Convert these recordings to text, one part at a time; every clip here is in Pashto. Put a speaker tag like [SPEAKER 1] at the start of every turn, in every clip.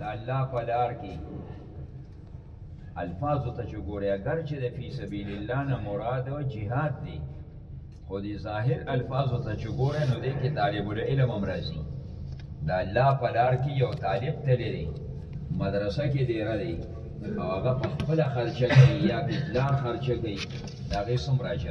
[SPEAKER 1] د الله په لار کې الفاظ ته چې ګوري اگر چې د فی سبیل الله نه مراد او jihad دی خو د ظاهر الفاظ ته چې ګوري نو دې کې طالب العلم هم راځي د الله په لار کې یو طالب تللی دی مدرسه کې دی راځي او هغه په خپل خرچه کوي یا په پلان خرچه کوي دا غي سم راځي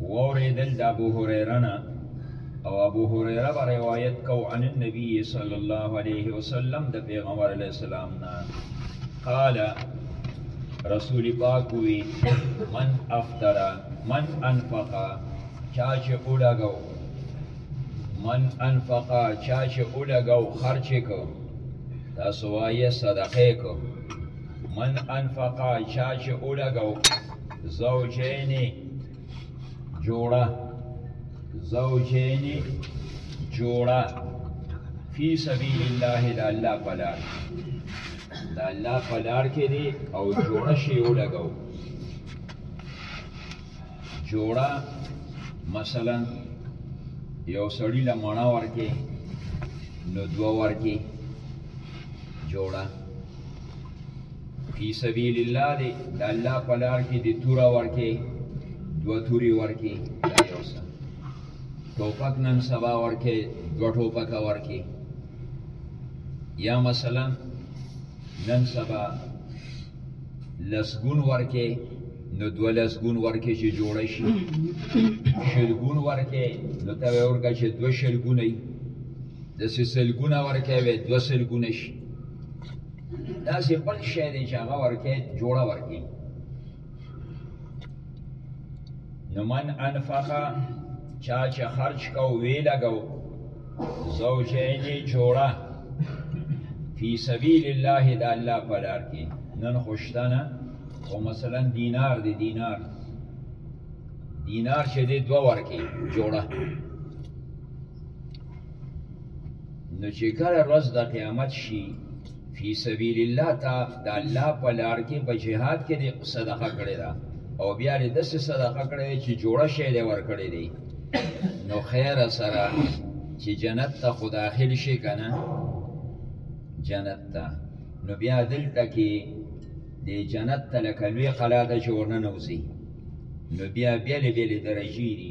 [SPEAKER 1] واورېدل د ابو هريره نه او ابو هريره به روایت کو عن النبي صلی الله علیه وسلم د پیغمبر علیه السلام نه قال رسول پاک وی من افتر من انفق چا چې اولګو من انفق چا چې اولګو خرچ کو تاسو وایې صدقه کو من انفق چا چې اولګو زوجینی جوړه زوجینی جوړه فی سبیل الله د الله په لار د الله په لار کې دی او جوړه شی ولګو جوړه مثلا یو سړی له مڼه ورکې نو دوه ورکې جوړه فی سبیل الله دی د الله په لار کې د توره ورکې دوه تورې ورکې دا یو څه ټوپک نن سبا ورکې دوه ټوپکه ورکې یا مثلا نن سبا لسګون ورکې نو دوه لسګون ورکې چې جوړه شي شلګون ورکې نو ته ورکه چې دوه شلګونه داسې سلګونه ورکې وې دوه سلګونه شي دا سه بل شی دی چې هغه ورکه جوړه ورکی نو من انفقا چا چې خرج کو وی لګو زوجینی جوړه فی سبیل الله د الله په لار کې نن خوشتنه او مثلا دینار دی دینار دینار چې دی دوه ورکی جوړه نو چې کله ورځ د قیامت شي فی سبیل الله تا د الله په لار کې په جهاد کې د صدقه کړې ده او بیا لري د صدقه کړې چې جوړه شي لري ور کړې دي نو خیر سره چې جنت ته خو داخل شي کنه جنت ته نو بیا دلته کې دی جنت ته لکه لوی قلا ته چې ورننوځي نو بیا بیلې بیلې درجې دي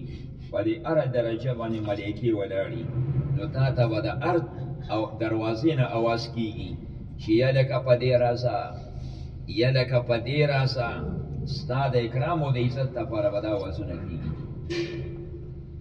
[SPEAKER 1] په دې هره درجه باندې ملایکې ولاړي نو تا ته به د هر او دروازې نه اواز کیږي چې یا لکه په دې راځه یا لکه په دې راځه ستا د اکرام او د عزت لپاره به دا وازونه کیږي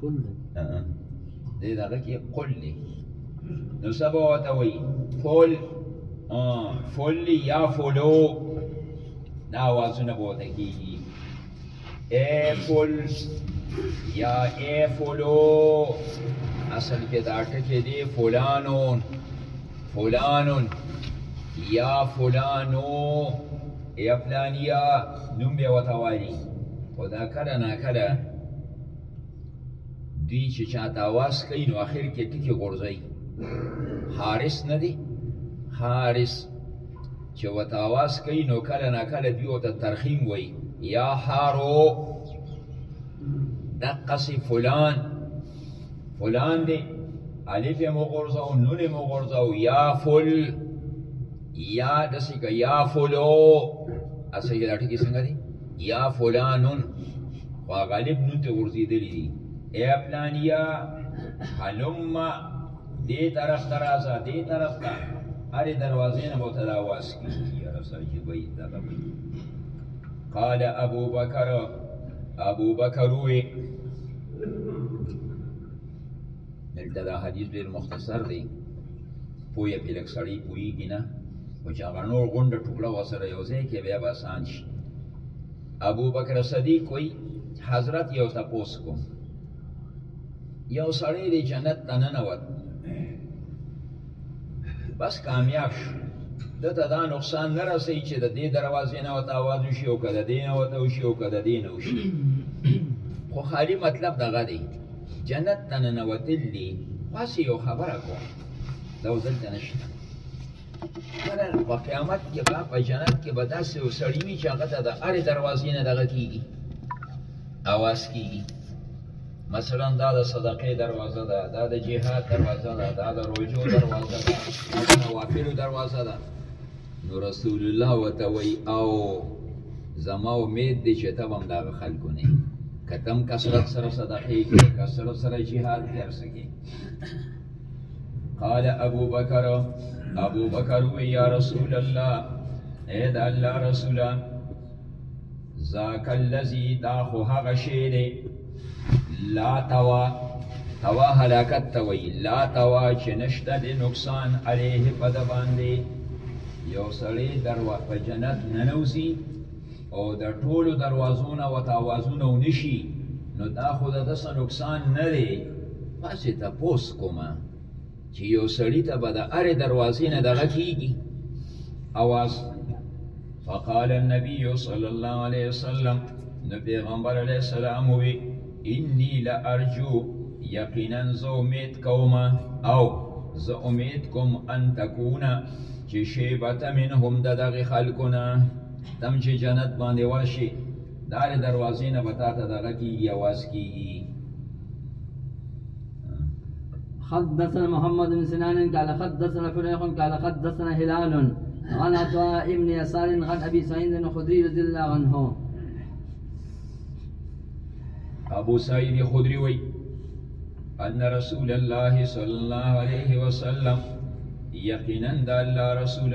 [SPEAKER 1] فل دی دې دغه کې قل دی نو سبا وته وی فل فل یا فلو دا آوازونه به وته کېږي ای فل یا ای فلو اصل کې دا ټکی دی فلانون فلانون یا فلانو یا فلانیا نوم به وته وایي خو دا کله ناکله دوی چې چاته اواز کوي نو اخر کې ټکي غورځوي حارس نه دی حارس چې وته اواز کوي نو کله ناکله دوی وته ترخیم وایي یا حارو دقسې فلان فلان دی الف یې مو غورځاو نون یې مو غورځاو یا فل یا داسې که یا فلو اصل کې دا ټکي څنګه دي یا فلانون خو غالب نون ته غورځېدلي دي ای پلانیا هلم دې طرف ته راځه دې طرف ته هرې دروازې نه به ورته دا واز کېږي یاره سر چې به یې دغه به قال ابو بکر ابو بکر وویل دلته دا حدیث ډیر مختصر دی پوهه پې لږ سړی پوهېږي نه خو چې هغه نور غونډه ټوله ورسره یو ځای کې بیا به اسان شي ابو بکر صدیق وایي حضرت یو تپوس کوم یو سړی دی جنت ته ننوت بس کامیاب شو د ته دا نقصان نه رسي چې د دې دروازې نه وته आवाज وشي او کده دې نه وته وشي او کده دې نه وشي خو خالي مطلب دغه دی جنت ته نه وتل دي خاص یو خبره کوم دا وزل ته نشته کله په قیامت کې به په جنت کې به داسې یو سړی وي چې هغه ته د هرې دروازې نه دغه کېږي اواز کېږي مثلا دا د صدقې دروازه ده دا د جهاد دروازه ده دا د روجو دروازه ده دا د نوافلو دروازه ده نو رسول الله وته وی او زما امید دی چې ته هم دغه خلکو نه که ته هم کثرت سره صدقې کې کثرت سره جهاد کې هر څه کې قال ابو بکر ابو بکر وی یا رسول الله اے دا الله رسوله ذاک الذی دا خو هغه شی دی لا توا توا هلاکت توي لا توا چې نشته د نقصان عليه په د باندې یو سړی دروا په جنت ننوزي او د ټولو دروازو نه وته اوازونه ونشي نو دا خو د دسه نقصان نه دی پسې ته پوس کومه چې یو سړی ته به د هرې دروازې نه دغه کېږي اواز فقال النبي صلی الله علیه وسلم نو پیغمبر علیه السلام وی انی لارجو یقینا زه امید کوم او زه امید کوم ان تکونه چې شیبت منهم د دغه خلکو نه تم چې جنت باندې ورشي دار دروازې نه به تا ته دغه کېږي اواز کېږي
[SPEAKER 2] حدثنا محمد بن سنان قال حدثنا فليح قال حدثنا هلال عن عطاء ابن يسار عن ابي سعيد الخدري رضي الله عنه
[SPEAKER 1] ابو سعيد الخدري وي ان رسول الله صلى الله عليه وسلم یقینا د الله رسول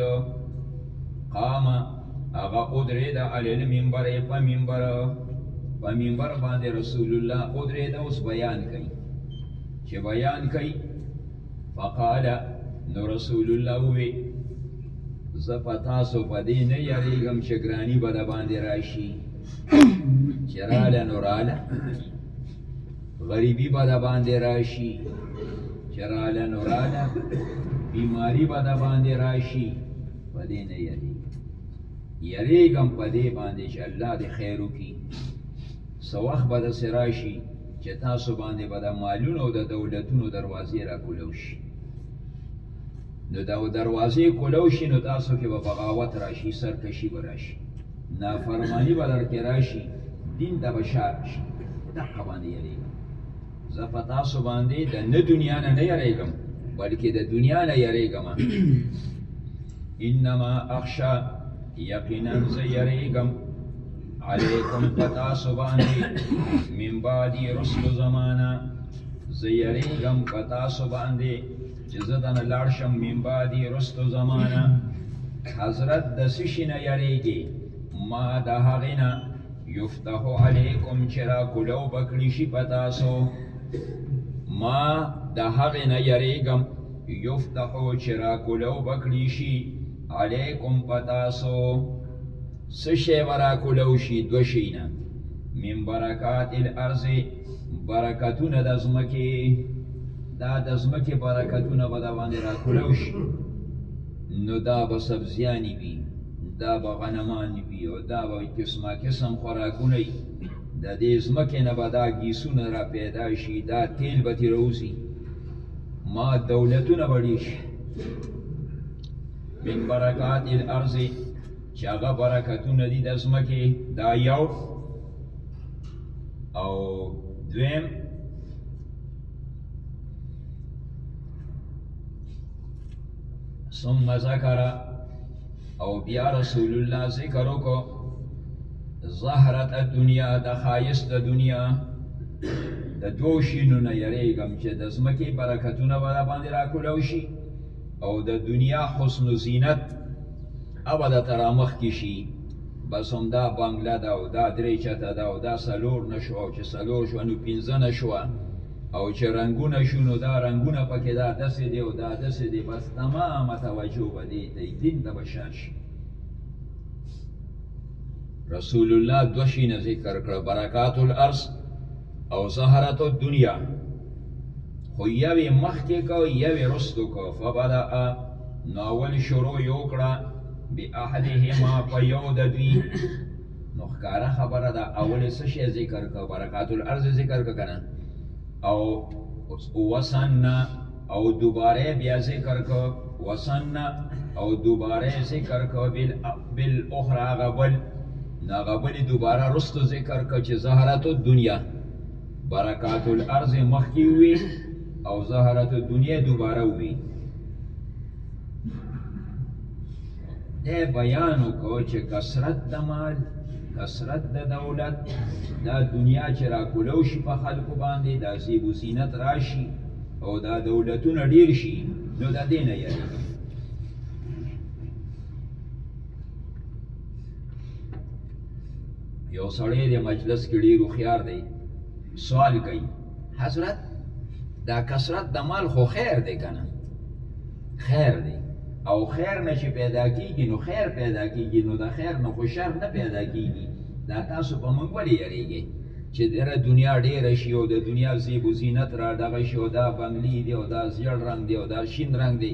[SPEAKER 1] قام هغه ادرید علی المنبر په منبر په منبر باندې رسول الله ادرید اوس بیان کوي چې بیان کوي فقال نو رسول الله وی زه په تاسو په دې نه یریږم چې ګرانی به د باندې راشي چې راله نو راله غریبی به د باندې راشي چې راله نو راله بیماری به د باندې راشي په دې نه یریږم یریږم په دې باندې چې الله دې خیر وکړي څه وخت به داسې راشي چې تاسو باندې به د مالونو او د دولتونو دروازې را کولو شي نو دا دروازې کولو شي نو تاسو کې به بغاوت راشي سرکشي به راشي نافرمانی به در کې راشي دین ته به شا شي دقه باندې یریږم زه په تاسو باندې د نه دنیا نه نه یریږم بلکې د دنیا نه یریږم انما اخشا یقینا زه یریږم علیکم په تاسو باندې من بعدی رسل زمانہ زه یریږم په تاسو باندې چې زه دنه لاړ شم من بعدی رسل زمانہ حضرت د سشي نه یریږي ما د هغې نه یفتح علیکم چې را کولو بکړی شي په تاسو ما د هغې نه یریږم یفتح چې را کولو بکړی شي علیکم په تاسو څه شی به را کولو شي دوه شیونه من برکات الارض برکتونه د ځمکې دا د ځمکې برکتونه به د باندې را کولو شي نو دا به سبزیانې وي دا به غنمان وي او دا به قسمه قسم خوراکونه وي د دې ځمکې نه به دا ګیسونه را پیدا شي دا تیل به ترې راوځي ما دولتونه به ډېر شي من برکات الارض چې هغه برکتونه دي د ځمکې دا یو او دویم ثم ذکر او بیا رسول الله ذکر وکړو زهرت الدنیا د خایست د دنیا د دوو شینو نه یریږم چې د ځمکې برکتونه به را باندې راکولو شي او د دنیا حسن و زینت او د ترامخ کې شي بس هم دا بنگله ده او دا درې چته ده او دا سلور نشو او چې سلور شو نو پنځه نشوه او چې رنګونه شو نو دا رنګونه پکې دا داسې دی او دا داسې دی بس تمامه توجه به دې ته دین ته به شا شي رسول الله دوه شیونه ذکر کړه برکات الارض او زهرت الدنیا خو یوې مخکې کو یوې رستو کو فبدا نو اول شروع یو کړه بی احدهما په یو د دوی نو ښکاره خبره ده اول څه شی ذکر کړ برکات الارض ذکر کړ کنه او وسنا او دوباره بیا ذکر کړ وسنا او دوباره ذکر کړ بل بل اخرى غبل نا غبل دوباره رست ذکر کړ چې زهرت الدنیا برکات الارض مخکی وی او زهرت الدنیا دوباره وی دی بیان وکړو چې کثرت د مال کثرت د دولت دا دنیا چې راکولو شي په خلکو باندې دا زیب و زینت راشي او دا دولتونه ډیر شي نو دا دی نه یادي یو سړی د مجلس کې ډیر خيار دی سوال کوي حضرت دا کثرت د مال خو خیر دی کنه خیر دی او خیر نشي پیدا کیږي نو خیر پیدا کیږي نو د خیر نو خو شر نه پیدا کیږي دا تاسو په مونږ ولې یریږئ چې دره دنیا ډیره شي او د دنیا زیب و زینت را دغه شي او دا بنگلی دی او دا زیړ رنګ دی او دا شین رنګ دی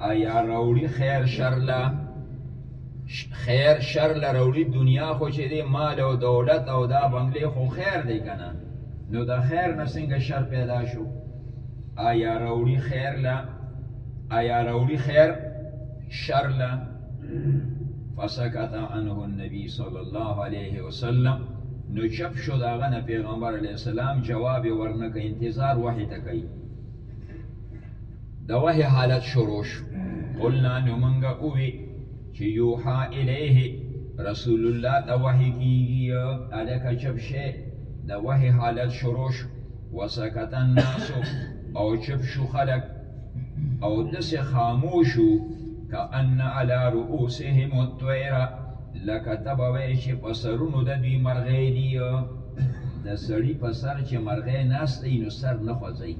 [SPEAKER 1] ایا راوړي خیر شر لا خیر شر لا راوړي دنیا خو چې دی مال او دولت او دا بنگلې خو خیر دی کنه نو دا خیر نه څنګه شر پیدا شو ایا راوړي خیر لا ایا راوړي خیر شر لا فسکت عنه النبی صلی الله علیه وسلم نو چپ شو داغه نه پیغمبر علی السلام جواب ورنکه انتظار وحی ته کوي د وحی حالت شروع شو قلنا نو منګه اوی چې یوحا الیه رسول الله ته وحی کیږي الک چپ شه د وحی حالت شروع شو وسکت الناس او چپ شو خلق او دس خاموشو کأن علی رؤوسهم الطیر لکه تبوی چې په سرونو د دوی مرغې دي د سړی په سر چې مرغې ناست نو سر نه خوځي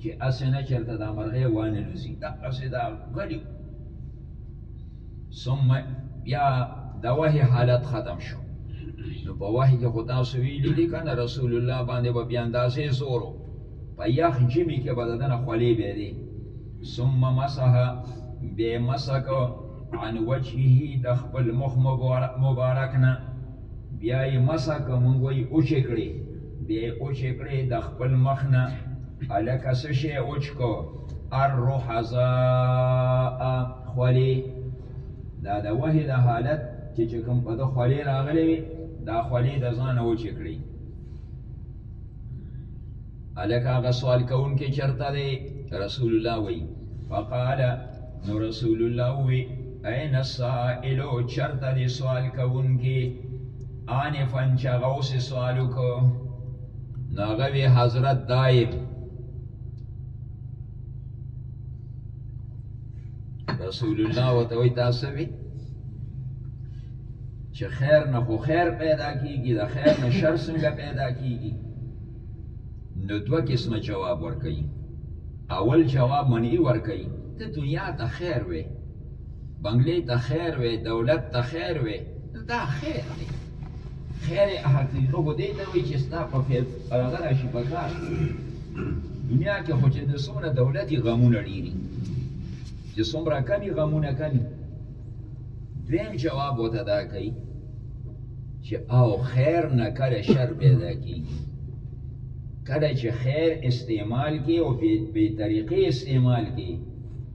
[SPEAKER 1] چې اسې نه چرته دا مرغې وانه لوسی دا اسې دا غلی ثم بیا د وحی حالت ختم شو نو په وحی کې خو تاسو ویلي دي کنه رسول الله باندې به بیا اندازې زورو په یخ جمی کې به دنه خولې به دي ثم مسح به مسکو عن وجهه د خپل مخ مبارک نه بیا یې مسا که مونږ وی اوچې کړې بیا یې اوچې کړې د خپل مخ نه هلکه څه شی اوچ کو الرحزاء خولې دا د وحې د حالت چې چې کوم په د خولې راغلی وي دا خولې د ځانه اوچې کړې هلکه هغه سوال کوونکی چرته دی رسول الله وی فقال نو رسول الله وی اين السائل چرته دی سوال کوونکی ان فن چغو سي سوال کو ناغوي حضرت دايب رسول الله وتوي تاسو وی چې خیر نه خو خیر پیدا کیږي د خیر نه شر څنګه پیدا کیږي نو دوه قسمه جواب ورکوي اول جواب منعي ورکوي ته دنیا ته خیر وې بنگلې ته خیر وې دولت ته خیر وې دا خیر دی خیر حقیقي خو دې ته وایي چې ستا په هغه راشي په کار دنیا کې خو چې د څومره دولتي غمونه ډېري چې څومره کمي غمونه کمي دویم جواب ورته دا کوي چې او خیر نه کله شر پیدا کیږي کله چې خیر استعمال کی او به طریقې استعمال کی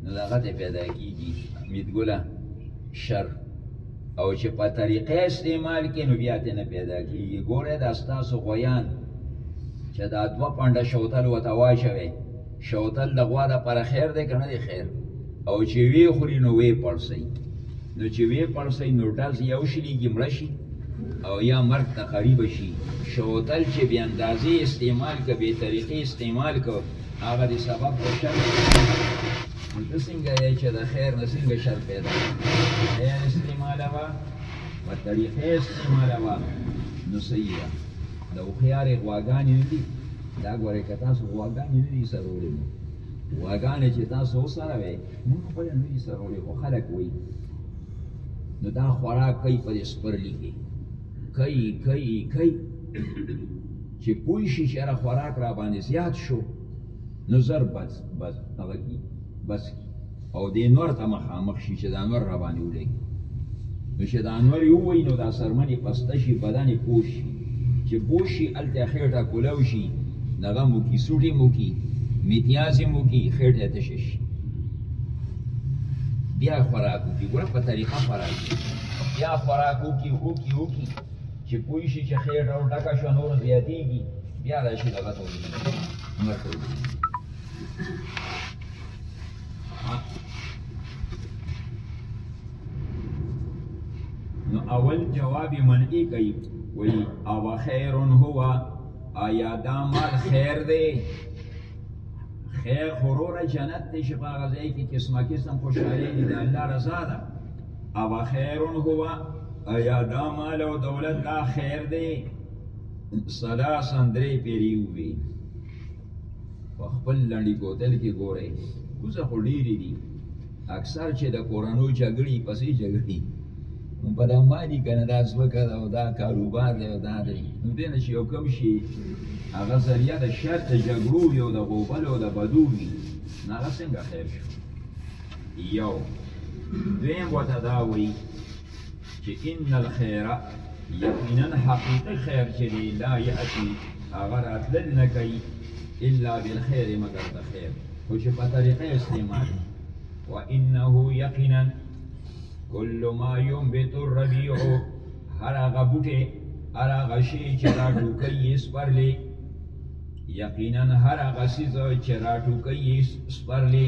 [SPEAKER 1] نو دغه ته پیدا کیږي امیدګله شر او چې په طریقې استعمال کی نو بیا ته نه پیدا کیږي ګوره دا ستاسو غویان چې دا دوه پنډه شوتل وته واچوي شوتل د غوا د پر خیر دی کنه دی خیر او چې وی خوري نو وی پړسي نو چې وی پړسي نو ډز یو شلی کې مړ شي او یا مرګ ته قریب شي شوتل چې بیا اندازې استعمال ک به طریقې استعمال ک هغه د سبب په شر نو د څنګه یې چې د خیر نه څنګه شر پیدا خیر استعمال وا په طریقې استعمال وا نو صحیح د هوښیارې غواګانې نه دي دا ګورې که تاسو غواګانې نه دي سروړې نو غواګانې چې تاسو وسروې نو خپله نه دي سروړې خو خلک وایي نو دا خوراک کوي په دې سپرلي کې کوي کوي کوي چې پوه شي چې هره خوراک را باندې زیات شو نو زر بس بس هغه کی بس کی او دې نور ته مخامخ شي چې دا نور را باندې ولګي نو چې دا نور یو وای نو دا سرمنې پسته شي بدن یې پوش شي چې پوش شي هلته خېټه کولو شي دغه مو کي سوټې مو کي میتیازې مو کي خېټه تشه شي بیا خوراک وکړي ګوره په طریقه خوراک وکړي بیا خوراک وکړي وکړي وکړي چې پوه شي چې خېټه او ډکه شوه نور زیاتېږي بیا راشي دغه ته ورسېږي نور ته ورسېږي نو اول جواب منعی کوي وی او خیر هو آیا دا مال خیر دی خیر غرور جنت ته شپه غځای کی قسمه قسم خوشاله دي د الله رضا ده او خیر هو آیا دا مال او دولت دا خیر دی سلاسن درې پیری وی په خپل لنډي ګوتل کې ګوره کوزه خو ډېرې دي اکثر چې د کورنو جګړې پسې جګړې په دا مالي که نه دا ځمکه ده او دا کاروبار دی او دا دی نو دې نه چې یو کم شي هغه ذریعه د شر د جګړو وي او د غوبل او د بدو وي نو هغه څنګه خیر شو یو دویم ورته دا وایي چې ان الخیر یقینا حقیقی خیر چې دی لا یاتی هغه راتلل نه کوي الا بالخیر مگر د خیر خو چې په طریقه استعمال وانه یقینا کل ما ينبت الربيع هر هغه بوټي هر هغه شی چې را ټوکي یې سپرلې یقینا هر هغه څیز چې را ټوکي یې سپرلې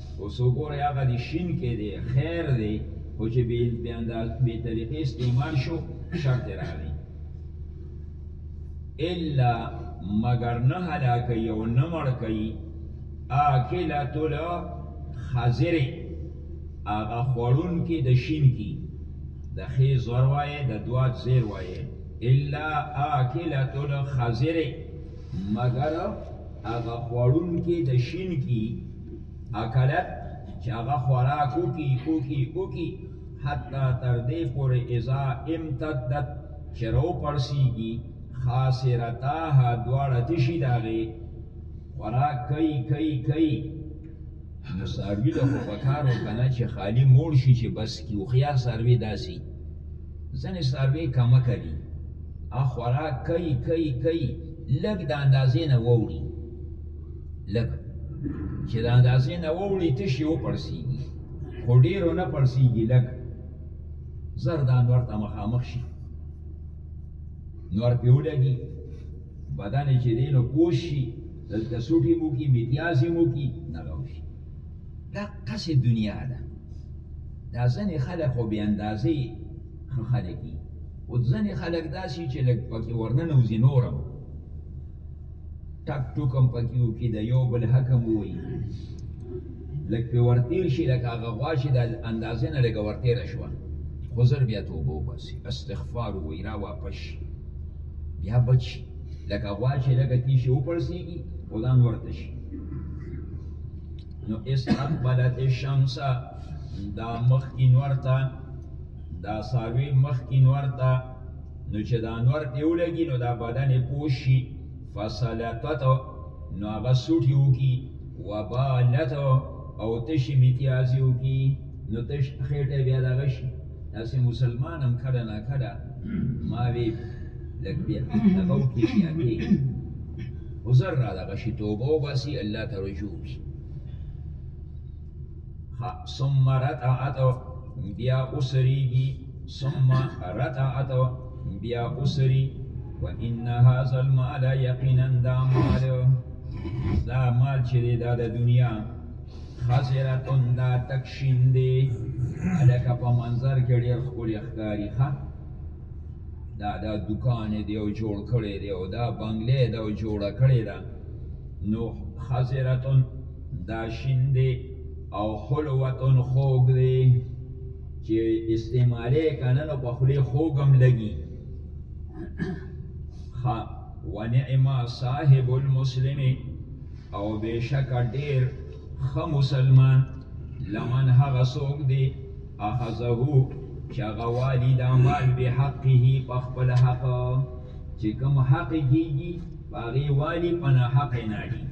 [SPEAKER 1] اوس وګوره هغه دی شین کې دی خیر دی خو چې بې انداز بې طریقې استعمال شو شرط راغی الا مگر نه هلاکه یو نه مړ کوي آکله تل خزرې هغه خوړون کې د شین کې د خې زور وایې د دوات زیر وایې الا آکله تل خزرې مگر هغه خوړون کې د شین کې اکلت چې هغه خوراک وکي وکي وکي حتی تر دې پورې اذا امتدت چې رو پړسیږي خاصرتاها دواړه تشي داغې خوراک کوي کوي کوي نو ساروي له خو په کار وکنه چې خالی موړ شي چې بس کی وخیا ساروي داسي ځنې ساروي کمه کوي ا خوراک کوي کوي کوي لږ د اندازې نه ووري لږ چې د اندازې نه ووړي تشي وپړسېږي خو ډېر ونه پړسېږي لږ زر دا نور ته مخامخ شي نور پې ولګي بدن یې چې دی نو پوس شي دلته سوټي مو کي متیازې مو کي نغو شي دا قصې دنیا ده دا ځنې خلک خو بې اندازې ښه خلک دي خو ځنې خلک داسې چې لږ پکې ورننوځي نور هم ټک ټوک هم پکې وکړي د یو بل حق هم ووایي لږ پې ورتیر شي لکه هغه غوا چې د اندازې نه لږه ورتیره شوه خو زر بیا توبه وباسي استغفار ووایي را واپس شي بیا بچ شي لکه غوا چې لږه تیشي وپړسېږي خو ځان ورته شي نو استقبلت الشمس دا مخکې نور ته دا ساروی مخکې نور ته نو چې دا نور ته ولګي نو دا بدن یې پوه شي فسلطت نو هغه سوټي وکړي وبالت او تشي میتیازي وکړي نو تش خېټه بیا دغه شي داسې مسلمان هم کله نا کله ما وی لږ بیا دغه وکړي بیا کې وزر را دغه شي توبه وباسي الله ته رجوع وکړي ثم رتعت بیا اسریږي ثم رتعت بیا اسری وان هذا المال یقینا دا مال دا مال چې دی دا د دنیا خزرتون دا تکشین دی الکه په منظر کې ډیر ښکلی ښکاري ښه دا دا دکان دی او جوړ کړی دی او دا بنگله دی او جوړه کړی ده نو خزرتن دا شین دی او حلوتن خوږ دی چې استعمالی کنه نو په خلی خوږم لګي خا ونعما صاحب المسلم او بشک ډیر خ مسلمان لمن هغه سوق دی اخذه چې هغه والي دا مال به حقه په خپل حق چې کوم حق کېږي هغه والی په ناحق نه اړي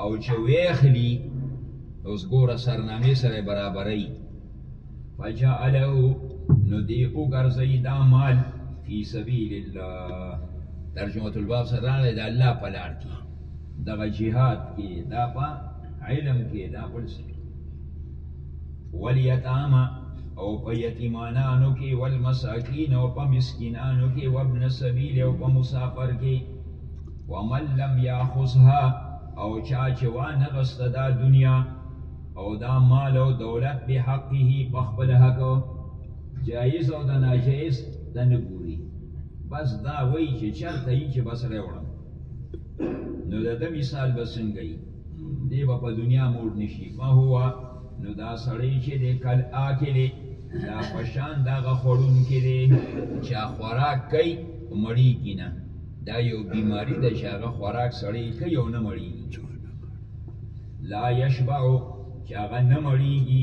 [SPEAKER 1] او چې ویخلی اوس ګوره سرنامې سره برابرۍ فجعله نو دی وګرځي دا مال فی سبیل الله ترجمه الباب سره راغلی د الله په لار کې دغه جهاد کې دا په علم کې دا بل څه ولیتاما او په یتیمانانو کې والمساکین او په مسکینانو کې وابن سبیل او په مسافر کې ومن لم یاخذها او چا چې وانه غسته دا دنیا او دا مال او دولت به حقه په خپل حق جایز او د ناجایز د نه ګوري بس دا وایي چې چرته یې چې بس راوړم نو د مثال بسنګي دی به په دنیا موړ نشي فهو نو دا سړی چې دی کل آکلې دا پشان دغه خوړونکی دی چې خوراک کوي مړیږي نه دا یو بیماری ده چې هغه خوراک سړی کوي او نه مړیږي لا یشبع چې هغه نه مړیږي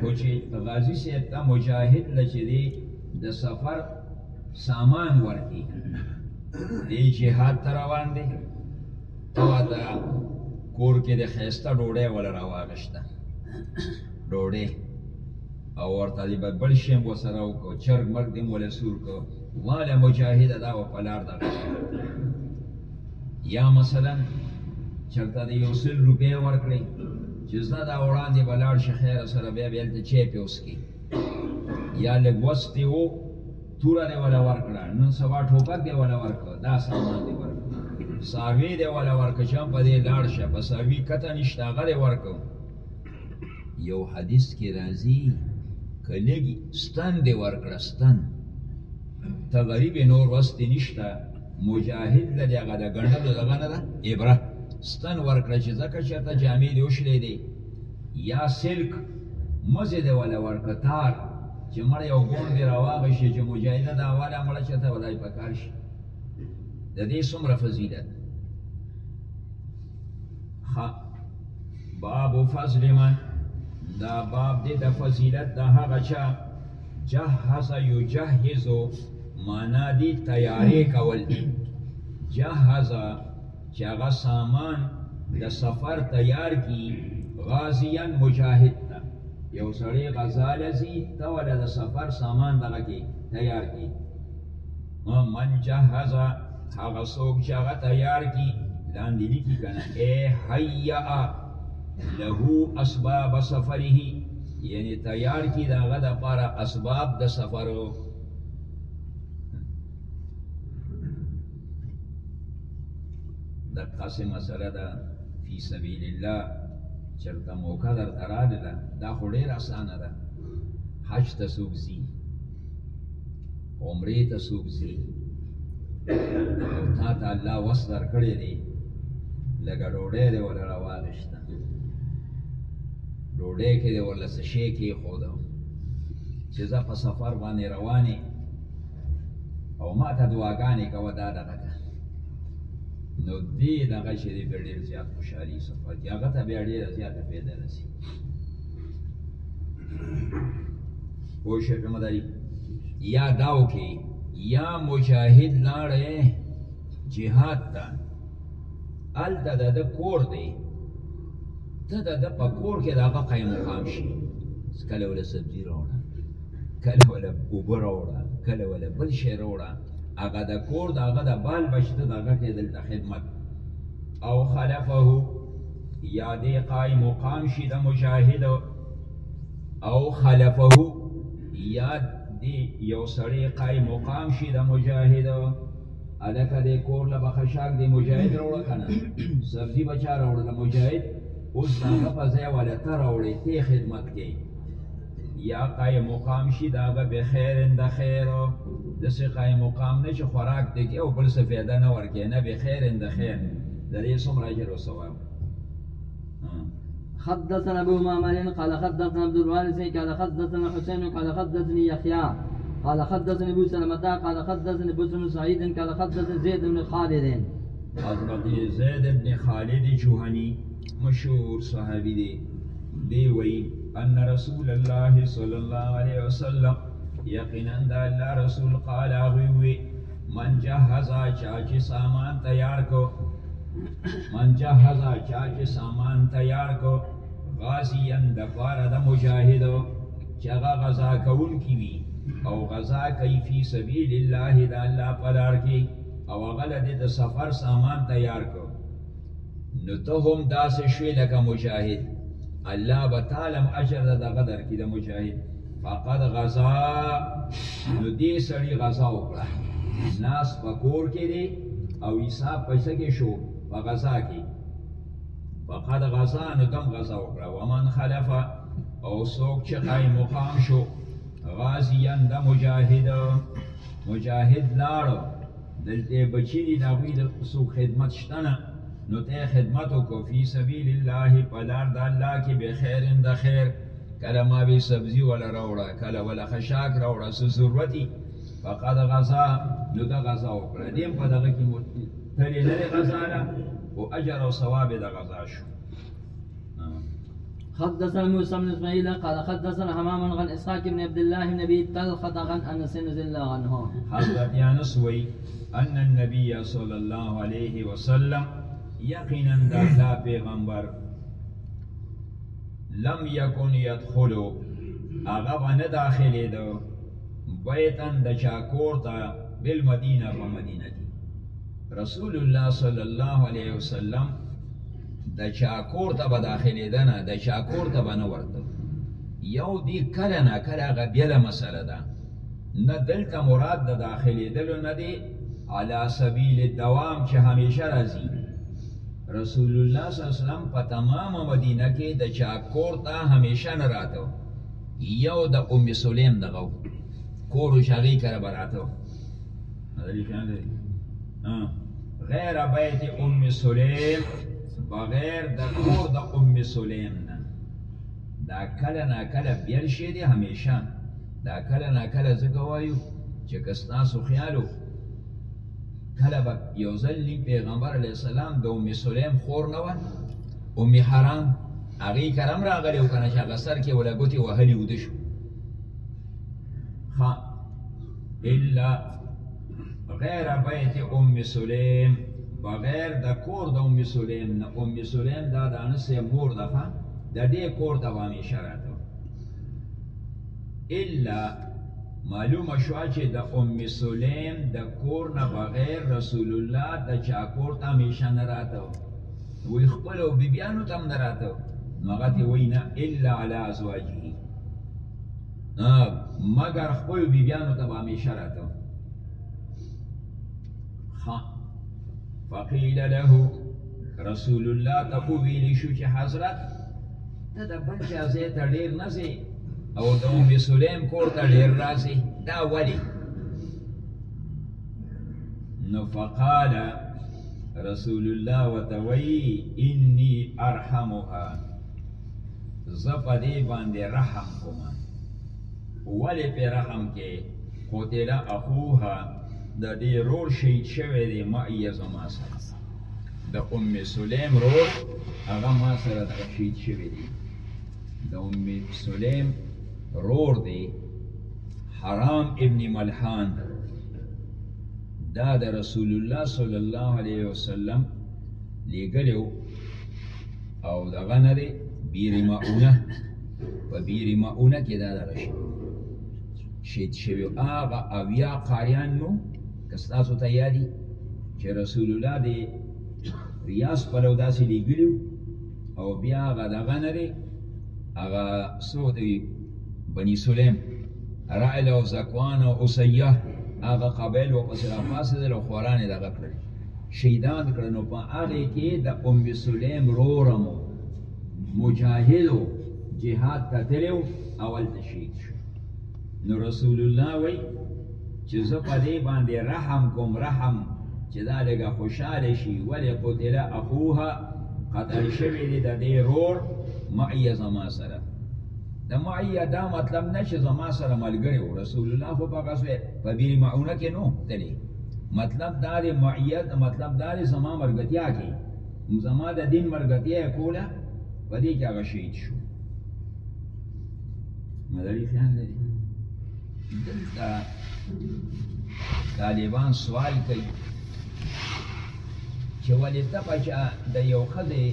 [SPEAKER 1] خو چې غازی صاحب ته مجاهد لچې دی د سفر سامان ورکی دی جهاد ته روان دی ته ورته کور کې د ښایسته ډوډۍ وله راواغېسته ډوډۍ او ورته دی به بل شی هم ورسره وکړو چرګ مرګ دې هم وله سور کړو واله مجاهده دا و په لار دغه یا مثلا چرته د یو سل روپۍ ورکړي چې زه دا وړاندې به لاړ شي خیر سره بیا به هلته چای پې وڅکي یا لږ وستې و توره دی ولا ورکړه نن سبا ټوپک دی ولا ورکړه دا سامان دی ورکړه ساروی دی ولا ورکړه چې هم په دې لاړ شه په ساروي کته نشته هغه دی ورکړه یو حدیث کې راځي که لږ ستن دې ورکړه ستن ته غریب نور وستې نشته مجاهد له دې هغه د ګڼلو دغه نه ده عبره ستن ورکړه چې ځکه چېرته جامې دې وشلې دی یا سلک مزې دې وله ورکړه تار چې مړی یو ګوڼ دې راواغې شي چې مجاهده دا والا مړه چېرته ولای پکار شي د دې څومره فضیلت باب فضل من دا باب دی د فضیلت د هغه چا جهز یجهزو معنا دی تیاری کول دی جهز چې هغه سامان د سفر تیار کی غازیا مجاهد تا یو سړی غزا لزی ته ولا د سفر سامان دغه کی تیار کی من جهز هغه څوک چې هغه تیار کی لاندې لیکي کنه اے حیا له اسباب سفره یعنی تیار کی داغه د پاره اسباب د سفر د قسم مسله ده فی سبیل الله چرته موقع در تراله دا خو ډیر اسانه ده حج ته سوګزی عمرې ته څوک ځي او تا ته الله وس درکړی دی لږه ډوډۍ دی وله راواغېسته ډوډۍ کې دی وله څه شی کېښوده چې زه په سفر باندې روان او ما ته دعاګانې کوه دا دغه ده نو دې دغه چې دی بیا ډېر زیات خوشحالي سفر کې هغه ته بیا ډېره زیاته پیدا رسي پوه شوې په مداري یا دا وکړي یا مجاهد لاړی جهاد ته هلته د ده کور دی ته د ده په کور کې د هغه قایم مقام شي کله وله سبزي راوړه کله وله اوبه راوړه کله وله بل شی راوړه هغه د کور د هغه د بال بچي ته د هغه کې دلته خدمت او خلفه یا دې قایم مقام شي د مجاهد او خلفه یاد دی یو سړی قائم مقام شي د مجاهد الکه د کور له بخښاک دی مجاهد راوړ کنه سبزی بچا راوړ د مجاهد اوس هغه په ځای ولا تر راوړې ته خدمت کوي یا قائم مقام شي دا به خیر اند خیر د سې قائم مقام نه چې خوراک دی او بل څه فایده نه ورکې نه به خیر اند خیر د دې سم راجر او ثواب
[SPEAKER 2] حدثنا ابو معمر قال حدثنا عبد الوارث قال حدثنا حسين قال حدثني يحيى قال حدثني ابو سلمة قال حدثني بسر سعيد قال حدثني زيد بن خالد
[SPEAKER 1] حضرت زيد بن خالد جوهني مشهور صحابي دي دی وی ان رسول الله صلی الله علیه وسلم یقینا د الله رسول قال اغوی من جهزا چا چې سامان تیار کو من جهزا چا چې سامان تیار کو غازیان د پاره د مجاهد چې هغه غزا کون کی وی او غزا کوي فی سبیل الله د الله په لار کې او هغه د سفر سامان تیار کو نو ته هم داسې شوې لکه مجاهد الله به تعالی اجر د دغه درکې د مجاهد فقد غزا نو دې سړي غزا وکړه ناس په کور کې دی او حساب پیسې کې شو په غزا کې فقد غزا نو دم غزا وکړه ومن خلفه او څوک چې قائم مقام شو غازیان د مجاهد مجاهد لاړو دلته بچی دی دا غوی د سو خدمت شتنه نو ته خدمت وکړو فی سبیل الله په لار د الله کې به خیر اند خیر کله ما به سبزی ولا راوړه کله ولا خشاک راوړه سو ضرورتي فقد غزا نو دا غزا وکړه دیم په دغه کې مو تلې نه غزا او اجر او ثواب د غزا شو
[SPEAKER 2] حدثنا موسى بن اسماعيل قال حدثنا حمام عن اسحاق بن عبد الله بن ابي طلحه عن انس رضي الله عنه
[SPEAKER 1] حضرت انس وي ان النبي صلى الله عليه وسلم يقينا الله پیغمبر لم يكن يدخل هغه باندې داخلي دو بیتن د چاکور ته بل مدینه په مدینه کې رسول الله صلی الله علیه وسلم د چا کور ته به داخلېده نه د چا کور ته به نه ورته یو دی کله نه کله هغه بېله مسله ده نه دلته مراد د داخلېدلو نه دی علا سبیل دوام چې همیشه راځي رسول الله صلی الله علیه وسلم په تمامه مدینه کې د چا کور ته همیشه نه راته یو د ام سلیم دغه کور چې هغې کره به راته غیر بیت ام سلیم بغیر د کور د ام سلیم نه دا کله نا کله بیل شي دی همیشه دا کله نا کله ځکه وایو چې که ستاسو خیال وکړو کله به یو ځل لی پیغمبر علی السلام د ام سلیم خور نه و ام حرام هغه کرم راغلی او کنه چې هغه سر کې ولا ګوتی وهلی ود شو ها الا غیر بیت ام سلیم بغیر د کور د ام سلیم نه ام سلیم دا د انس مور ده د دې کور ته وامي شرط الا معلومه شو چې د ام سلیم د کور نه بغیر رسول الله د چا کور ته همیشه نه راته وی خپل او بیبیانو تم نه راته نو هغه ته وی نه الا علی ازواجه مګر خپل بیبیانو ته به همیشه راتم فقیل له رسول الله ته وویل شو چې حضرت ته د بل چا ځای ته ډېر نه ځې او د ام سلیم کور ته ډېر راځې دا ولې نو فقال رسول الله وتوي اني ارحمها زه په دې باندې رحم کوم ولې په رحم کې قتل اخوها د دې رور شهید شوی دی معی زما سره د ام سلیم رور هغه ما سره د شهید شوی دی د ام سلیم رور دی حرام ابن ملحان دا د رسول الله صلی الله علیه وسلم لګلو او دغه نه دی بیر مؤونه په بیر مؤونه کې دا دغه شي شهید شوی هغه اویا قاریان نو که ستاسو ته یادي چې رسول الله د ریاض پلو داسې لیږلي او بیا هغه دغه نه دی هغه څو دی بني سلیم رعل او زکوان او اسیه هغه قبایل ورپسې راپاڅېدل او خوران یې دغه کړل شهیدان کړه نو په هغه کې د ام سلیم رورمو مجاهدو جهاد ته تلو اول ته شهید شو نو رسول الله وای چې زه په دې باندې رحم کوم رحم چې دا لږه خوشاله شي ولې قتل اخوها قتل شوی دی د دې رور معیه زما سره د معیه دا مطلب نه چې زما سره ملګری و رسول الله خو په غزوه په بیر معونه کې نو تللی مطلب دا دی معیت مطلب دا دی زما مرګتیا کې زما د دین مرګتیا کوله په دې کې هغه شهید شو مداري خیال لري دلته طالبان سوال کوي چې ولې ته په د یو ښځې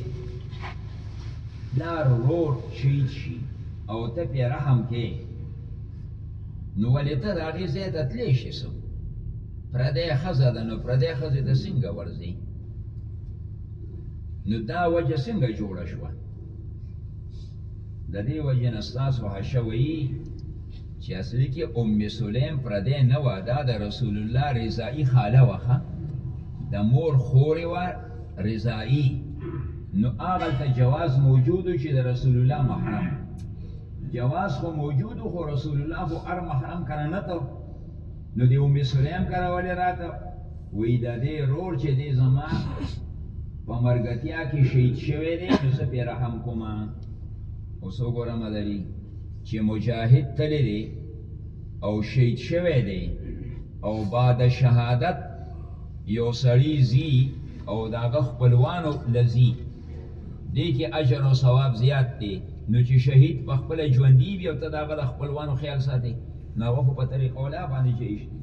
[SPEAKER 1] پلار ورور شهید شي او ته پرې رحم کې نو ولې ته د هغې ځای ته تلی شې څه پردی ښځه ده نو پردی ښځې ته څنګه ورځې نو دا وجه څنګه جوړه شوه د دې وجې نه ستاسو حشه وایي چې اصلي کې ام سلیم پردی نه وه دا د رسول الله رضایي خاله وخه د مور خورې وه رضایي نو هغلته جواز موجود چې د رسول الله محرم جواز خو موجود خو رسول الله خو ار محرم کړه نه ته نو دی ام سلیم کړه ولې راته وی د دې رور چې دې زما په مرګتیا کې شهید شوی دی نو زه پې رحم کوم اوس وګوره مدري چې مجاهد تللی دی او شهید شوی دی او بعد شهادت یو سړی زی او داغه خپلوانو لذي دې کې اجر او ثواب زیات دی نو چې شهید په خپل ژوندۍ وي او ته د هغه د خپلوانو خیال ساتې نو هغه خو په طریقه ولا باندې جهیش دی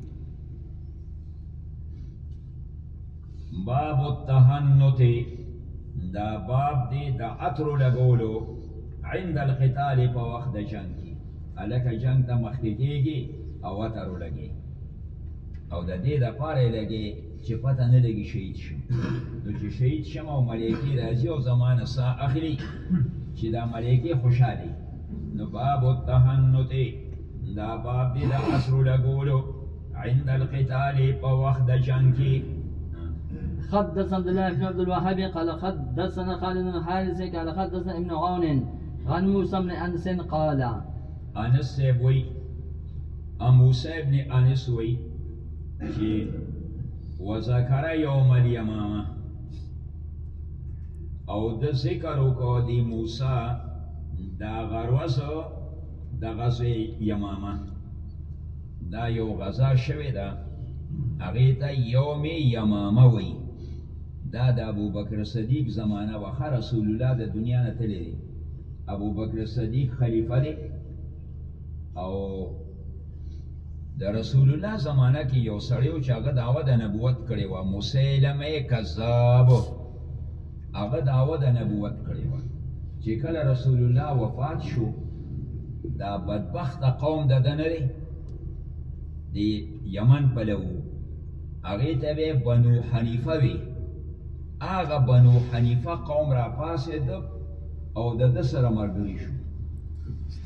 [SPEAKER 1] باب التهنت دا باب دی د عطر لګولو عند القتال په وخت د جنگ کې الکه جنگ ته مخکې کېږي او عطر لګي او د دې د پاره لګي چې پته نه لګي شهید شم نو چې شهید شم او ملایکې راځي او زمانه سا اخلي چې دا ملایکې خوشحالي نو باب التهنت دا باب دی د عصر لګولو عند القتال په وخت د جنگ کې
[SPEAKER 2] حدثنا عبد الله بن عبد الوهاب قال حدثنا خالد بن حارث قال حدثنا ابن عون عن موسى بن انس قال
[SPEAKER 1] انس وی ام موسى بن انس وی چې وذکر یوم الیمامه او د ذکر وکړو دی موسی دا غروس د غزوه یمامه دا یو غزا شوه دا هغه ته یوم یمامه وی دا د ابو بکر صدیق زمانہ وخ رسول الله د دنیا نه تللی ابو بکر صدیق خلیفہ دی او د رسول الله زمانه کې یو سړی و چې هغه دعوه د نبوت کړې وه مسیلمه کذاب هغه دعوه د نبوت کړې وه چې کله رسول الله وفات شو دا بدبخت قوم د دنه دی د یمن پلو هغه ته به بنو حنیفه وی هغه بنو حنیفه قوم را پاسې او د د سره مرګري شو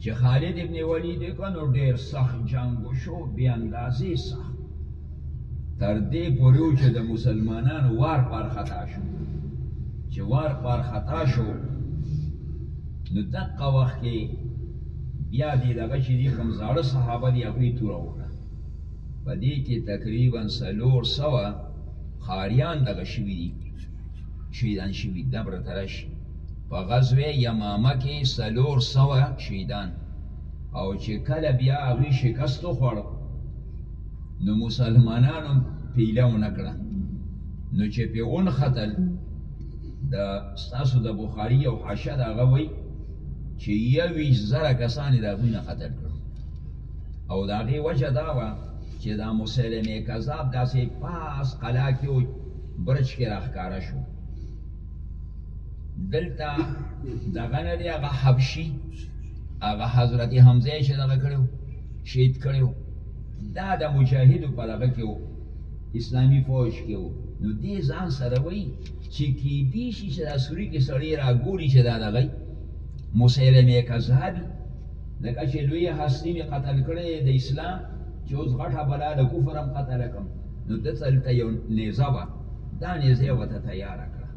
[SPEAKER 1] چې خالد ابن ولید یې کنو ډېر سخت جنګ وشو بې اندازې سخت تر دې پورې و چې د مسلمانانو وار پار خطا شو چې وار پار خطا شو نو دقه وخت کې بیا دې دغه چې دي کوم زاړه صحابه دي هغوی توره وکړه په دې کې تقریبا څلور سوه ښاریان دغه شوي دي شهیدان شوي دبره ترش په غزوه یمامه کې سلور سوه شهیدان او چې کله بیا هغوی شکست وخوړ نو مسلمانانو پیله ونه کړه نو چې پې ونختل د ستاسو د بخاري یو حاشیه د هغه وایي چې یوویشت زره کسان یې د هغوی نه قتل کړو او د هغې وجه دا وه چې دا مسلمه کذاب داسې پاس قلا کې و برج کې راښکاره شو دلته دغه نه دی هغه حبشي هغه حضرت حمزه چې دغه کړو شهید کړو دا د مجاهدو په دغه کې وو اسلامي فوج کې وو نو دې ځان سره وایي چې کیدی شي چې دا سوري کې سړی راګوري چې دا دغه مسیلمه کذابي لکه چې لوی هستی می قتل کړي د اسلام چې اوس غټه بلا د کفر هم قتل کم نو دلته یو نیزه وه دا نېزه ورته تیاره کړه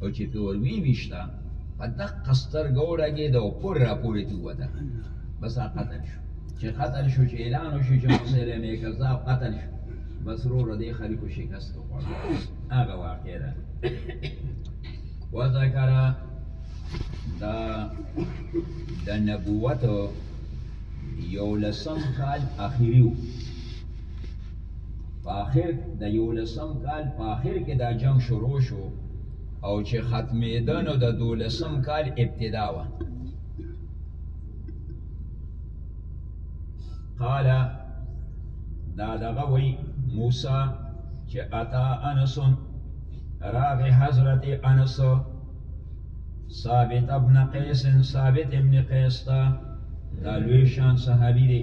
[SPEAKER 1] او چې پې ور وی ویشته په دقه سترګه ولګېده او پورې راپورې ترې ووته بس قتل شو چې قتل شو چې اعلان وشو چې مسلمه کذاب قتل شو بس وروره دې خلکو شکست وخوړ هغه واقع ده وذکر دا د نبوت یو لسم کال اخیری و په آخر د یولسم کال په آخر کې دا جنگ شروع شو او چې ختمېده نو د دولسم کال ابتدا وه قال دا دغه وی موسی چې اتا انس راغ حضرت انس ثابت ابن قیس ثابت ابن قیس تا دا لوی شان صحابی دی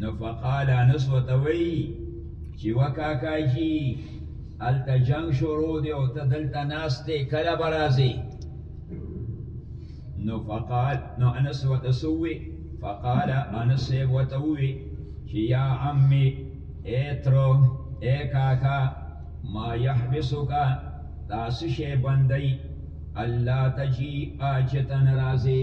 [SPEAKER 1] نو فقال انس وتوي چې وکاکا جی الته جنگ شروع دی او ته دلته ناشته کله برازي نو فقال نو انس وتسوي فقال انس وتوي چې یا عمي اترو اے کاکا ما يحبسك تاسو شی بندي الله تجي اجتن رازي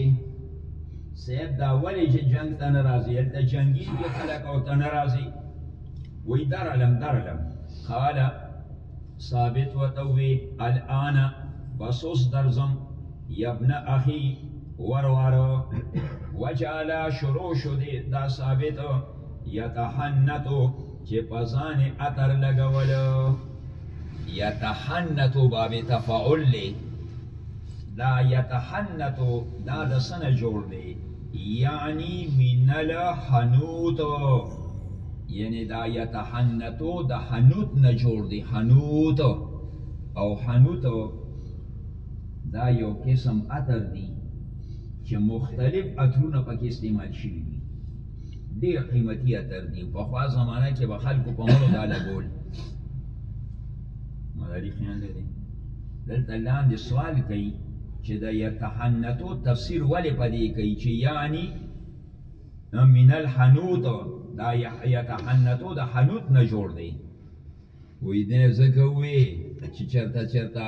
[SPEAKER 1] صاحب دا ولی چې جنگ ته ناراضي هلته جنگي کې خلک او ته ناراضي وی درلم درلم قال ثابت وتوي الان بسوس درزم یبن اخي ورورو وجعل شروع شو دي دا ثابت یتحنتو چې پزان اتر لګول یتحنتو باب تفاعل له دا یتحنت دا د څه نه جوړ دی یعنی من الحنوت یعنی دا یتحنتو د حنوت نه جوړ دی حنوت او حنوت دا یو قسم عطر دی چې مختلف عطرونه پکې استعمال شوي دي ډېر قیمتي عطر دی په خوا زمانه کې به خلکو په مړو دا لګول مداري خیال لري دلته لاندې سوال کوي چې د یتحنتو تفسیر ولې په دې کوي چې یعنی من الحنوت دا یتحنتو د حنوت نه جوړ دی وی دې ځکه وی چې چرته چرته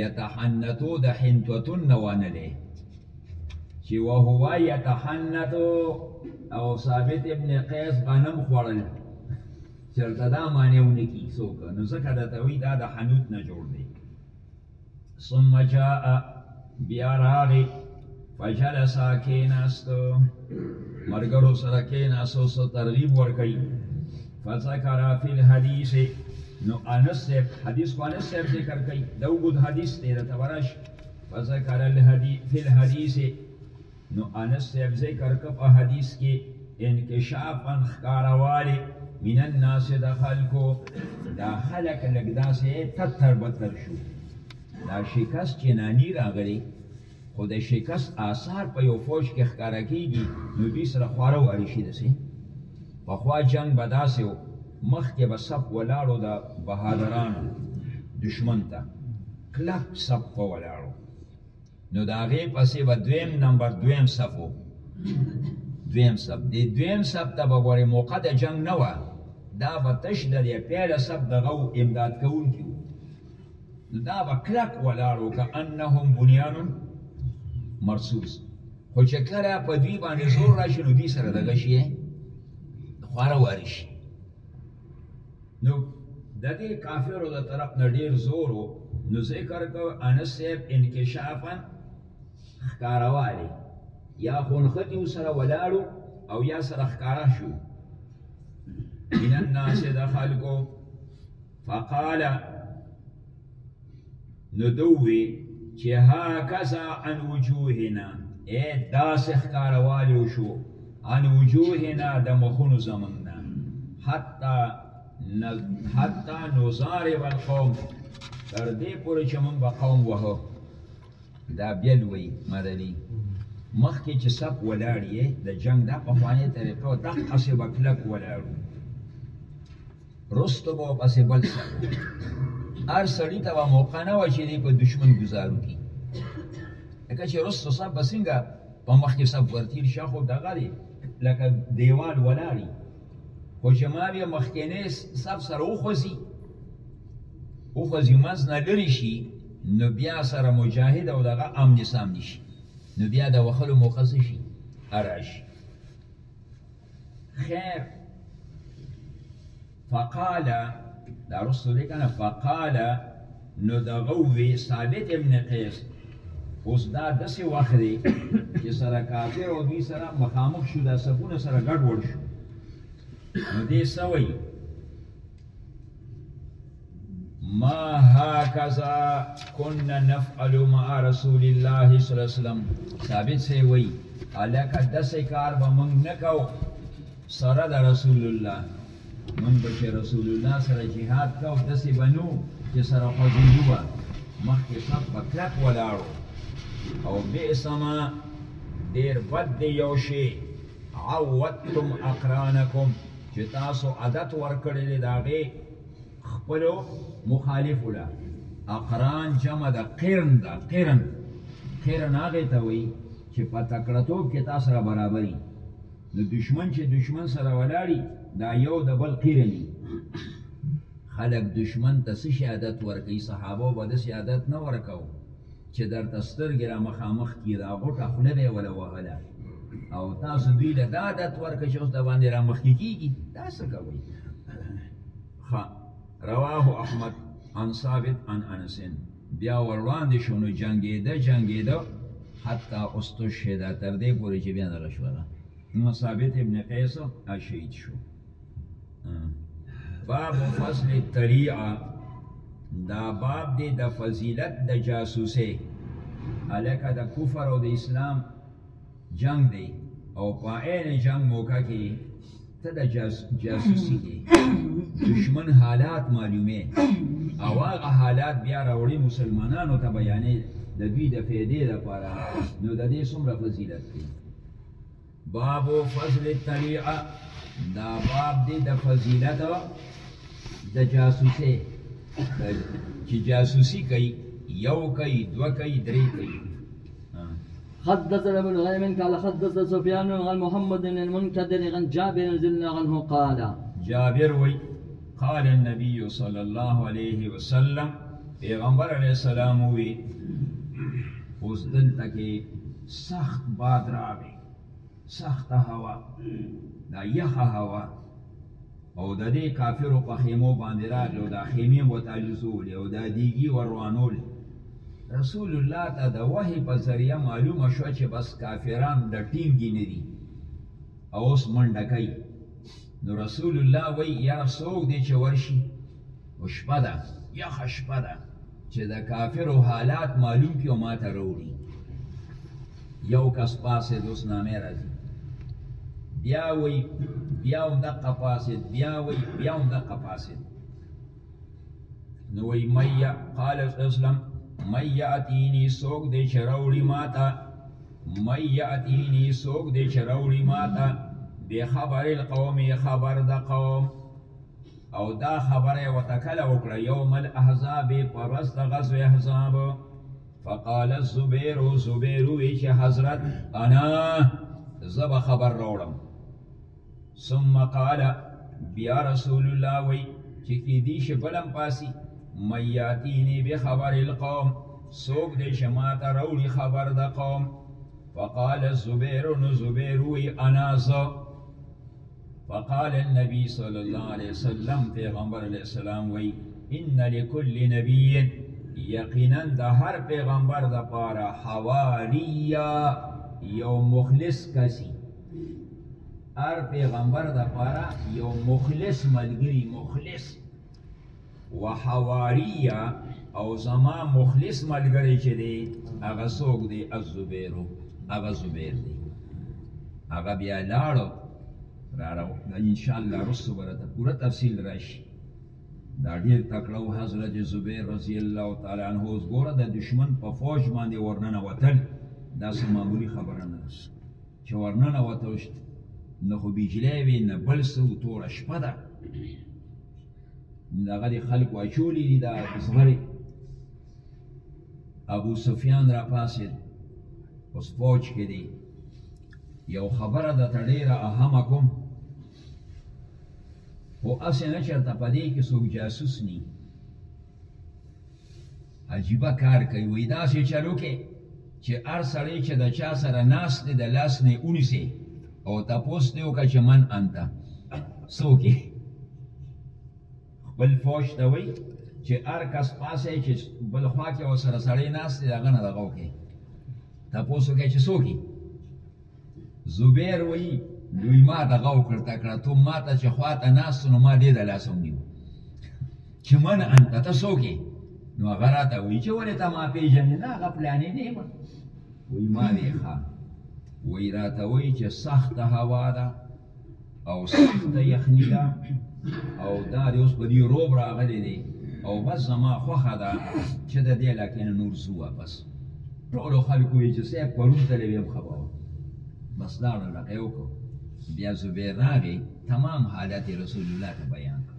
[SPEAKER 1] یتحنتو د حنتوتون نه ونه لې چې وهو یتحنتو او ثابت ابن قیس غنم خوړل چرته دا معنی ونه کی څوک نو ځکه د توحید دا د حنوت نه جوړ دی ثم جاء بیا راغی فجلس کیناستو مرګرو سره کیناستو سو ترغیب ورکړي فذكر في الحديث نو انس صاحب حدیث کو انس صاحب ذکر کوي دا وګد حدیث دی دا تبرش فذكر الحديث في الحديث نو انس صاحب ذکر که په حدیث کې انکشافا ښکاروالی من الناس د خلکو دا خلک لږ داسې تتر بتر شو دا شکست چې نانی راغلی خو د شکست آثار په یو فوج کې ښکاره کیږي نو دوی سره خواره واره شي داسې پخوا جنګ به داسې و مخکې به صف ولاړو د بهادرانو دشمن ته کلک صف ولاړو نو د هغې پسې به دویم نمبر دویم صف و دویم صف دی دویم صف ته به ګورې موقع د جنگ نه وه دا به تش د دی پیله صف دغه و امداد کوونکي و نو دا به کلک ولاړ و که انهم بنیانون مرصوص خو چې کله په دوی باندې زور راشي نو دوی سره دغه شي خواره واري شي نو د دې کافرو د طرف نه ډیر زور وو نو ذکر کو انس صاحب انکشافا ښکاروالی یا خونختی سره ولاړو او یا سره ښکارا شو من الناس د خلکو فقال نو ده ووی چی هکذا عن وجوهنا ای داسی ښکاروالی وشو عن وجوهنا د مخونو زمونږ نه حتی حتی نزارب القوم تر دې پورې چې مونږ به قوم وهو دا بیا لوی مدني مخکې چې سپ ولاړ یې د جنګ دا پخوانۍ طریقه وه دقسې به کلک ولاړو رستو به پسې بل څه هر سړي ته به موقع نه وه چې دی په دشمن ګزارو کړي لکه چې رستو صاحب به څنګه په مخکې صف ورتیر شه خو دغه دی لکه دیوال ولاړي خو چې ما بیا مخکینی صف سره وخوځي وخوځي منځ نه لرې شي نو بیا سره مجاهد او دغه امن سام نشي نو بیا د وخلو موقع شي اراشي خیر فقال دا رسو دی کنه فقال نو دغه وی ثابت ابن قیس اوس دا داسې وخت دی چې سره کافر او دوی سره مخامخ شو دا سفونه سره ګډ وړ شو نو دې سوی ما هاکذا كنا نفعل مع رسول الله صلی الله علیه وسلم ثابت سی وی الکه دسې کار به موږ نه کو سره د رسول الله موږ به چې رسول الله سره جهاد کو دسې بنو چې سره خوځېدو به مخکې صف به کلک ولاړو او بئسما ډېر بد دی یو شی عودتم اقرانکم چې تاسو عادت ورکړی دی د هغې خپلو مخالفو له اقران جمع د قرن ده قرن قرن هغې ته وایي چې په تکړهتوب کې تا سره برابري نو دشمن چې دشمن سره ولاړي دا یو د بل قرني خلک دشمن ته څه شهادت ورکوي صحابه به داسې عادت نه ورکوو چې درته سترګې را مخامخ کړي، دا غوټه خوله به یې وله وهله او تاسو دوی له دا عادت ورکړ چې اوس د باندې را مخکې کېږي، دا څه کوئ؟ ښه رواه احمد عن ثابت عن انس بیا ور وړاندې شو نو جنګېده جنګېده حتی استشهد تر دې پورې چې بیا دغه شوه ده نو ثابت ابن قیس شهید شو. باب فضل التریعه دا باب دی د فضیلت د جاسوسه الکه د کفر او د اسلام جنگ دی او په عین جنگ موقع کې ته د جاس جاسوسي کې دشمن حالات معلومه او هغه حالات بیا راوړي مسلمانانو ته بیانې د دوی د فیدې لپاره نو د دې څومره فضیلت دی باب فضل الطلیعه دا باب دی د فضیلت د جاسوسي چې جاسوسي کوي یو کوي دوه کوي درې کوي
[SPEAKER 2] حدثنا ابن غيم قال حدثنا سفيان عن محمد بن المنكدر عن جابر رضي الله عنه قال
[SPEAKER 1] جابر وي قال النبي صلى الله عليه وسلم پیغمبر علیہ السلام وی اوس دلته کې سخت باد راغی سخته هوا دا یخه هوا او د دې کافرو په خیمو باندې راغی او دا خیمې وتالوزولې او دا دیګي وروانولې رسول الله ته د وحی په ذریعه معلومه شوه چې بس کافران د ټینګي نه دي او اوس منډه کوي نو رسول الله وایي یاره څوک دی چې ورشي او شپه ده یخه شپه ده چې د کافرو حالات معلوم کړي او ما ته راوړي یو کس پاسې دوست نامه راځي بیا وی بیا هم دقه پاسې بیا وی بیا هم دقه پاسې نو وی میا قال اسلام میا اتینی سوک دې چروړي ما ته میا اتینی سوک دې چروړي ما ته به خبر القوم خبر د قوم او دا خبره یې ورته کله وکړه یوم الاحزاب په ورځ د غزوې احزاب فقال الزبیر زبیر وی چې حضرت انا زب خبر راوړم ثم قال بیا رسول الله وی چې کې دې شي بلم پاسي مياتيني بخبر القوم سوق دې شما ته راوړي خبر د قوم فقال الزبير نو زبير وی انا زو فقال النبي صلى الله عليه وسلم پیغمبر علیه السلام وی ان لكل نبي یقینا د هر پیغمبر د پاره حواریا یو مخلص کسی هر پیغمبر د پاره یو مخلص ملګری مخلص وحواریا او زما مخلص ملګری چې دی هغه څوک دی الزبیرو هغه زبیر دی هغه بیا لاړو را راو ان شاء الله رسو ورته پوره تفصیل راشي دا ډیر تکړه او حضرت زبیر رضی الله تعالی عنہ اوس ګوره د دشمن په فوج باندې ورننه وتل دا سم معمولی خبره نه ده چې ورننه وتوشت نه خو بجلی وي نه بل څه و توره شپه ده دغه د خلکو اچولي دي دا زغرې ابو سفیان را پاسېد اوس فوج کې دی یو خبره د ته ډېره اهمه کوم خو هسې نه چېرته په دې کې څوک جاسوس نی عجیبه کار کوي وای داسې چلو کې چې هر سړی چې د چا سره ناست دی د لاس نه ونیسي او تپوس دی وکړه چې من انت څوک یې خپل فوج ته وایي چې هر کس پاسه چې بل خوا کې ورسره سړی ناست دی هغه نه دغه وکړي تپوس وکړي چې څوک یې زبیر وایي، دوی ما ته غو کرته کړه، تو ما ته چې خوا ته ناست نو ما دې د لاسه ونیو چې من انت ته څوک نو هغه راته وایي چې ولې ته ما پېژنې نه هغه پلانې دی ما وایي ما دی ښه وایي راته وایي چې سخته هوا ده او سخته یخني ده او دا دی اوس په دې روب راغلی دی او بس زما خوښه ده چې د دې علاقې نه نور ځو واپس ټولو خلکو ویل چې صاحب پرون تللی ویم ښه به بس لاړو لکه یې وکړو بیا زبیر راغی تمام حالت رسول الله ته بیان کړ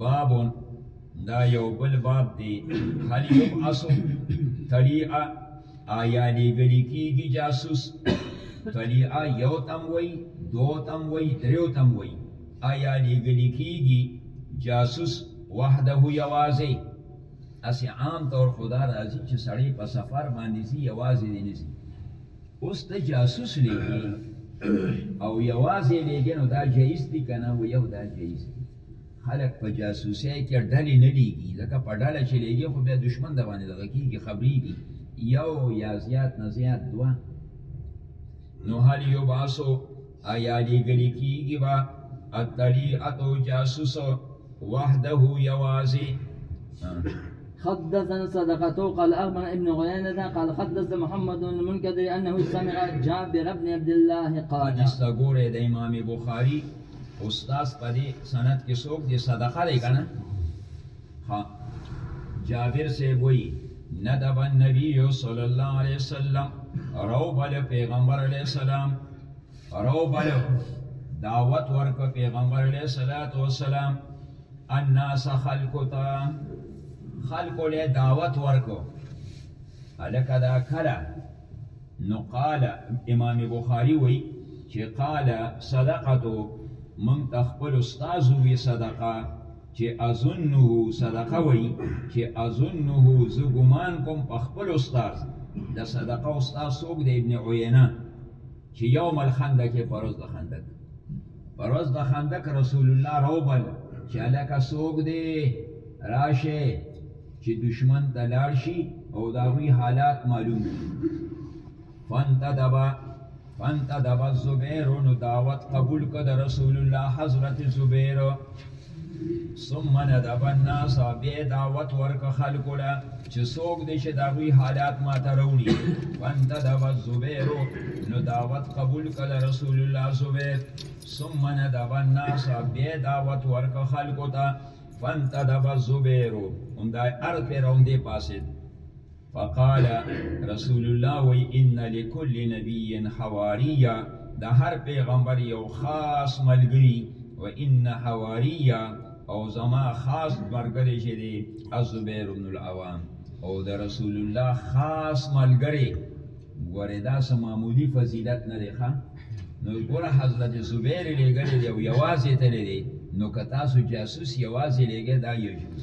[SPEAKER 1] باب دا یو بل باب دی هل یبعث تلیعه آیا لیږلی کیږي جاسوس تلیعه یو تم وی دو تم وی دریو تم وی آیا لیږلی کیږي جاسوس وحده یوازې اسی عام طور خدا راځي چې سړی په سفر باندې زی یوازې دی نسی اوس ته جاسوس لیږي او یوازې لیږي نو دا جایز دی کنه و یو دا جایز دی خلک په جاسوسۍ کې ډلې نه لیږي ځکه په ډله چې لیږي خو بیا دشمن د باندې دغه کېږي خبرېږي یو یا زیات نه زیات دوه نو هل یو باسو آیا لیږلي کېږي به الطلیعتو جاسوس وحده یوازې
[SPEAKER 2] حدثنا صدقة قال أخبر ابن غيانة قال حدث محمد بن المنكدر أنه سمع جابر بن عبد الله قال.
[SPEAKER 1] حدیث تا ګوره د امام بخاری استاد په دې سند کې څوک دی صدقه دی کنه ها جابر سے وی ندب النبی صلی الله علیه وسلم رو بل پیغمبر علیه السلام رو بل دعوت ورک پیغمبر علیه الصلاۃ والسلام الناس خلقتا خلق له دعوت ورکو الکه دا کله نو قال امام بخاری وی چه قال صدقتو مونږ ته خپل استاد وی صدقه چه اظنه صدقه وی چه اظنه ز ګمان کوم په خپل استاد د صدقه استاد سوق د ابن عینه چه یوم الخندق پروز د خندق پروز د خندق رسول الله روبل چه لکه سوق دی راشه چې دشمن ته لاړ شي او د هغوی حالات معلوم کړي فانتدبا فانتدبا زبیر نو دعوت قبول کړ د رسول الله حضرت زبیر ثم ندب الناس بیا دعوت ورک خلکو له چې څوک دې چې د هغوی حالات ماته راوړي فانتدبا زبیر نو دعوت قبول کړ د رسول الله زبیر ثم ندب الناس بیا دعوت ورک خلکو ته فانتدب الزبیر هم دا ارد پی راون دی پاسید فقال رسول الله وی ان لكل نبی حواریه د هر پیغمبر یو خاص ملګری و ان حواریه او زما خاص مرګری چې دی الزبیر بن العوام او د رسول الله خاص ملګری ګوره دا څه معمولی فضیلت نه دی ښه نو ګوره حضرت زبیر لېږلی دی او یوازې تللی دی نو که تاسو جاسوس یوازې لېږی دا یجوز